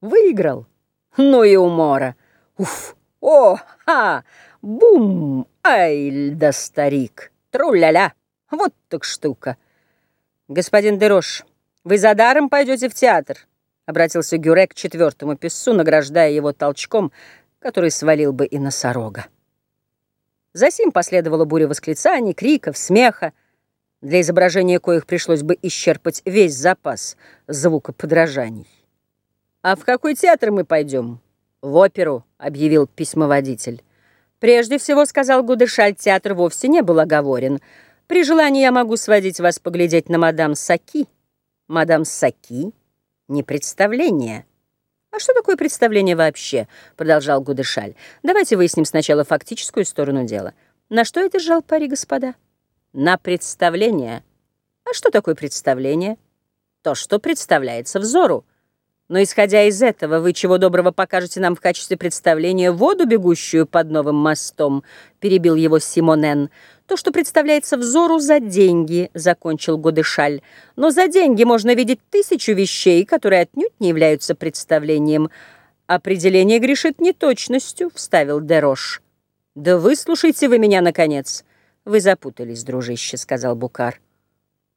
Выиграл? Ну и умора. Уф! О! Ха! Бум! Ай, да старик! Тру-ля-ля! Вот так штука! Господин Дерош, вы за даром пойдете в театр? Обратился Гюре к четвертому писцу, награждая его толчком, который свалил бы и носорога. Засим последовала буря восклицаний, криков, смеха, для изображения коих пришлось бы исчерпать весь запас звукоподражаний. «А в какой театр мы пойдем?» «В оперу», — объявил письмоводитель. «Прежде всего, — сказал Гудышаль, — театр вовсе не был оговорен. При желании я могу сводить вас поглядеть на мадам Саки. Мадам Саки — не представление». «А что такое представление вообще?» — продолжал Гудышаль. «Давайте выясним сначала фактическую сторону дела. На что я держал пари, господа?» «На представление». «А что такое представление?» «То, что представляется взору». Но исходя из этого, вы чего доброго покажете нам в качестве представления воду, бегущую под новым мостом, перебил его Симонен. То, что представляется взору за деньги, закончил Годышаль. Но за деньги можно видеть тысячу вещей, которые отнюдь не являются представлением. Определение грешит неточностью, вставил Дерош. Да выслушайте вы меня, наконец. Вы запутались, дружище, сказал Букар.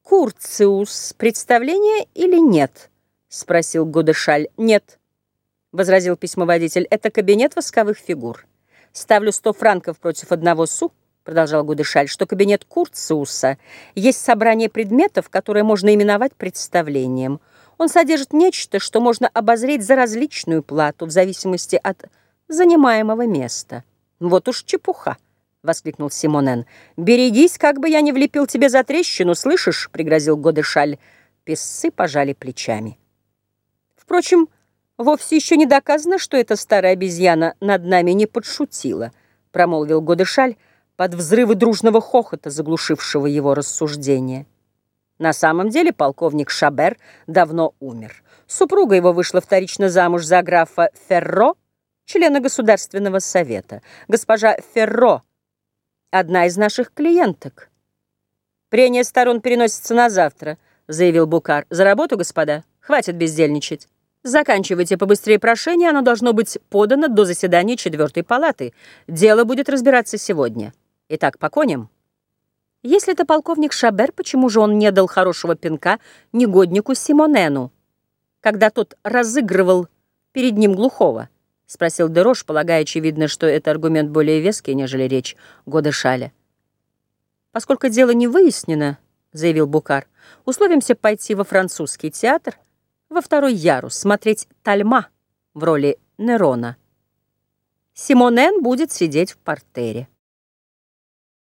Курциус, представление или нет? — спросил Гудышаль. «Нет», — возразил письмоводитель, — «это кабинет восковых фигур. Ставлю сто франков против одного су», — продолжал Гудышаль, «что кабинет Курциуса есть собрание предметов, которые можно именовать представлением. Он содержит нечто, что можно обозреть за различную плату в зависимости от занимаемого места». «Вот уж чепуха!» — воскликнул Симонен. «Берегись, как бы я не влепил тебе за трещину, слышишь?» — пригрозил Годышаль. Песцы пожали плечами. Впрочем, вовсе еще не доказано, что эта старая обезьяна над нами не подшутила, промолвил Годышаль под взрывы дружного хохота, заглушившего его рассуждение. На самом деле полковник Шабер давно умер. Супруга его вышла вторично замуж за графа Ферро, члена Государственного совета. Госпожа Ферро — одна из наших клиенток. «Прения сторон переносится на завтра», — заявил Букар. «За работу, господа? Хватит бездельничать». Заканчивайте побыстрее прошение, оно должно быть подано до заседания четвертой палаты. Дело будет разбираться сегодня. Итак, по коням. Если это полковник Шабер, почему же он не дал хорошего пинка негоднику Симонену, когда тот разыгрывал перед ним глухого? Спросил Дерош, полагая, очевидно, что это аргумент более веский, нежели речь года Шаля. Поскольку дело не выяснено, заявил Букар, условимся пойти во французский театр — во второй ярус смотреть Тальма в роли Нерона. Симонен будет сидеть в портере.